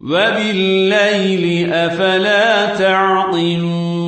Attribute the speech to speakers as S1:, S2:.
S1: وبالليل أفلا تعقلون